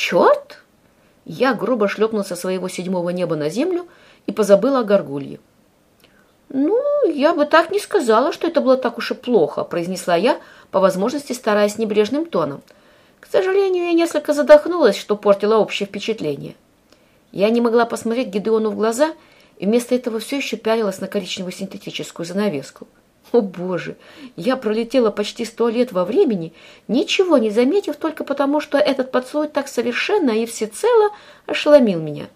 черт!» Я грубо шлепнул со своего седьмого неба на землю и позабыл о горгулье. «Ну, я бы так не сказала, что это было так уж и плохо», произнесла я, по возможности стараясь небрежным тоном. К сожалению, я несколько задохнулась, что портило общее впечатление. Я не могла посмотреть Гидеону в глаза и вместо этого все еще пялилась на коричневую синтетическую занавеску. О боже, я пролетела почти сто лет во времени, ничего не заметив только потому, что этот поцелуй так совершенно и всецело ошеломил меня.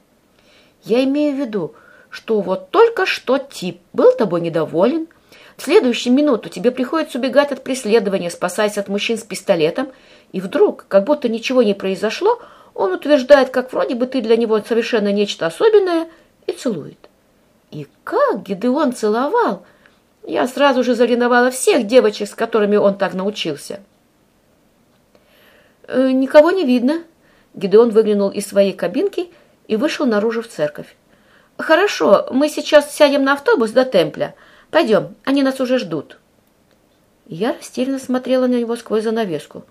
Я имею в виду, что вот только что тип был тобой недоволен, в следующую минуту тебе приходится убегать от преследования, спасаясь от мужчин с пистолетом, и вдруг, как будто ничего не произошло, он утверждает, как вроде бы ты для него совершенно нечто особенное, и целует. И как Гидеон целовал! Я сразу же заревновала всех девочек, с которыми он так научился. «Э, «Никого не видно». Гидеон выглянул из своей кабинки и вышел наружу в церковь. «Хорошо, мы сейчас сядем на автобус до Темпля. Пойдем, они нас уже ждут». Я растерянно смотрела на него сквозь занавеску.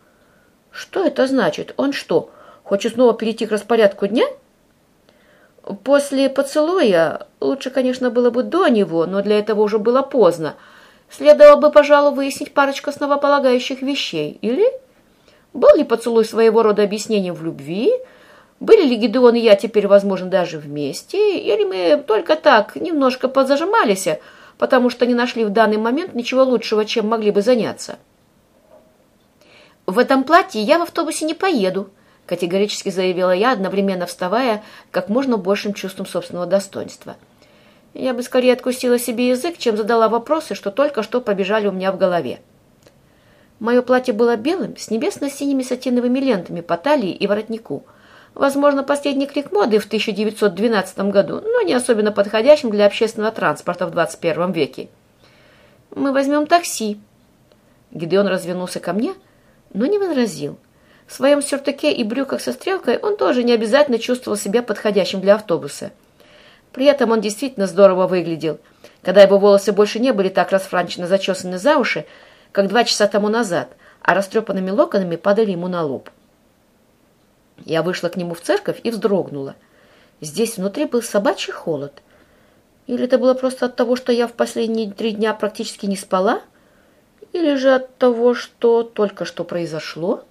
«Что это значит? Он что, хочет снова перейти к распорядку дня?» После поцелуя, лучше, конечно, было бы до него, но для этого уже было поздно, следовало бы, пожалуй, выяснить парочку основополагающих вещей. Или был ли поцелуй своего рода объяснением в любви, были ли Гидеон и я теперь, возможно, даже вместе, или мы только так немножко позажимались, потому что не нашли в данный момент ничего лучшего, чем могли бы заняться. В этом платье я в автобусе не поеду, категорически заявила я, одновременно вставая как можно большим чувством собственного достоинства. Я бы скорее откусила себе язык, чем задала вопросы, что только что побежали у меня в голове. Мое платье было белым, с небесно-синими сатиновыми лентами по талии и воротнику. Возможно, последний крик моды в 1912 году, но не особенно подходящим для общественного транспорта в 21 веке. «Мы возьмем такси». Гидеон развернулся ко мне, но не возразил. В своем сюртуке и брюках со стрелкой он тоже не обязательно чувствовал себя подходящим для автобуса. При этом он действительно здорово выглядел, когда его волосы больше не были так расфранченно зачесаны за уши, как два часа тому назад, а растрепанными локонами падали ему на лоб. Я вышла к нему в церковь и вздрогнула. Здесь внутри был собачий холод. Или это было просто от того, что я в последние три дня практически не спала? Или же от того, что только что произошло?»